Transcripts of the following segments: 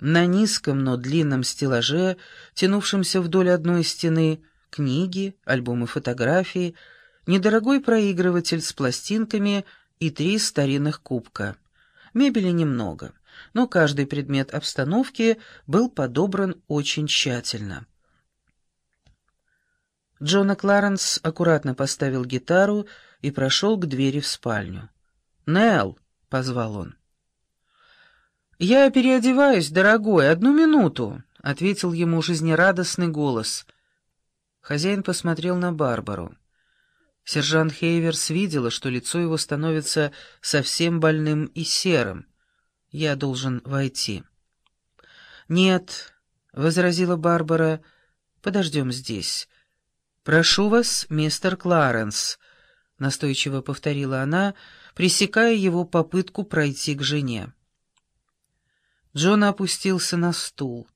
На низком, но длинном стеллаже, тянувшемся вдоль одной стены, книги, альбомы фотографий, недорогой проигрыватель с пластинками и три старинных кубка. Мебели немного, но каждый предмет обстановки был подобран очень тщательно. Джона Кларенс аккуратно поставил гитару и прошел к двери в спальню. «Нелл!» — позвал он. «Я переодеваюсь, дорогой, одну минуту», — ответил ему жизнерадостный голос. Хозяин посмотрел на Барбару. Сержант Хейверс видела, что лицо его становится совсем больным и серым. «Я должен войти». «Нет», — возразила Барбара, — «подождем здесь». «Прошу вас, мистер Кларенс», — настойчиво повторила она, пресекая его попытку пройти к жене. Джон опустился на стул.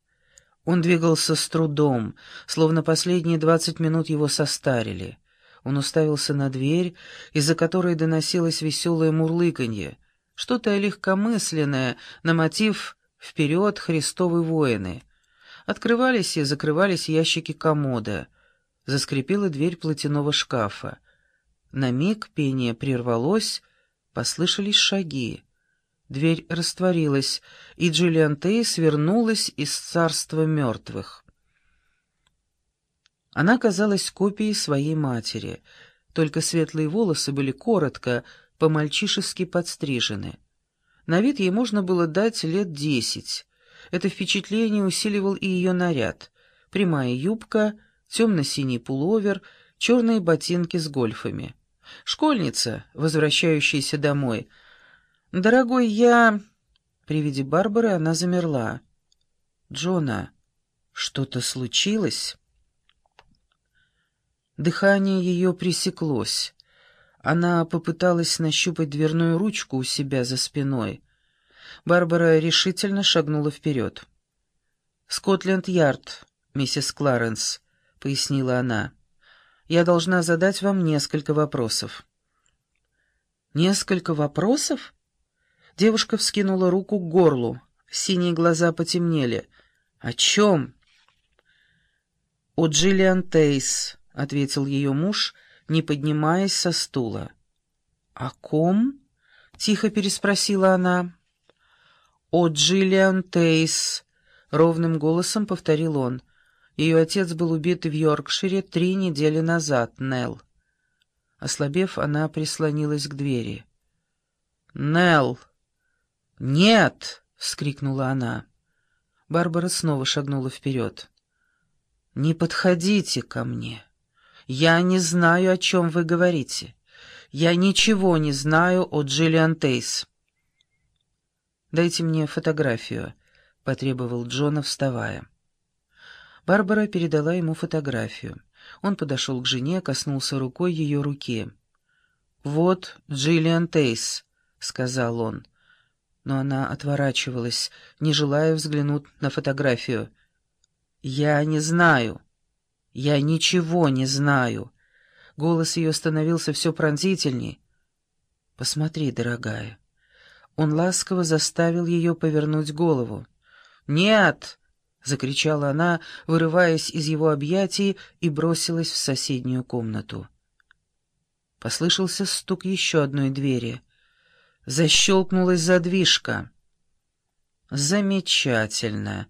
Он двигался с трудом, словно последние двадцать минут его состарили. Он уставился на дверь, из-за которой доносилось веселое мурлыканье, что-то легкомысленное на мотив «Вперед, Христовы воины!». Открывались и закрывались ящики комода. Заскрипела дверь платяного шкафа. На миг пение прервалось, послышались шаги. Дверь растворилась, и Джиллиан Тейс вернулась из царства мертвых. Она казалась копией своей матери, только светлые волосы были коротко, по-мальчишески подстрижены. На вид ей можно было дать лет десять. Это впечатление усиливал и ее наряд. Прямая юбка, темно-синий пуловер, черные ботинки с гольфами. Школьница, возвращающаяся домой — «Дорогой, я...» При виде Барбары она замерла. «Джона, что-то случилось?» Дыхание ее пресеклось. Она попыталась нащупать дверную ручку у себя за спиной. Барбара решительно шагнула вперед. «Скотленд-Ярд, миссис Кларенс», — пояснила она. «Я должна задать вам несколько вопросов». «Несколько вопросов?» Девушка вскинула руку к горлу. Синие глаза потемнели. «О чем?» «О Джиллиан Тейс», — ответил ее муж, не поднимаясь со стула. «О ком?» — тихо переспросила она. «О Джиллиан Тейс», — ровным голосом повторил он. Ее отец был убит в Йоркшире три недели назад, Нелл. Ослабев, она прислонилась к двери. «Нелл!» «Нет!» — вскрикнула она. Барбара снова шагнула вперед. «Не подходите ко мне. Я не знаю, о чем вы говорите. Я ничего не знаю о Джиллиан Тейс». «Дайте мне фотографию», — потребовал Джона, вставая. Барбара передала ему фотографию. Он подошел к жене, коснулся рукой ее руки. «Вот Джиллиан Тейс», — сказал он но она отворачивалась, не желая взглянуть на фотографию. «Я не знаю. Я ничего не знаю». Голос ее становился все пронзительней. «Посмотри, дорогая». Он ласково заставил ее повернуть голову. «Нет!» — закричала она, вырываясь из его объятий и бросилась в соседнюю комнату. Послышался стук еще одной двери — Защелкнулась задвижка. «Замечательно»,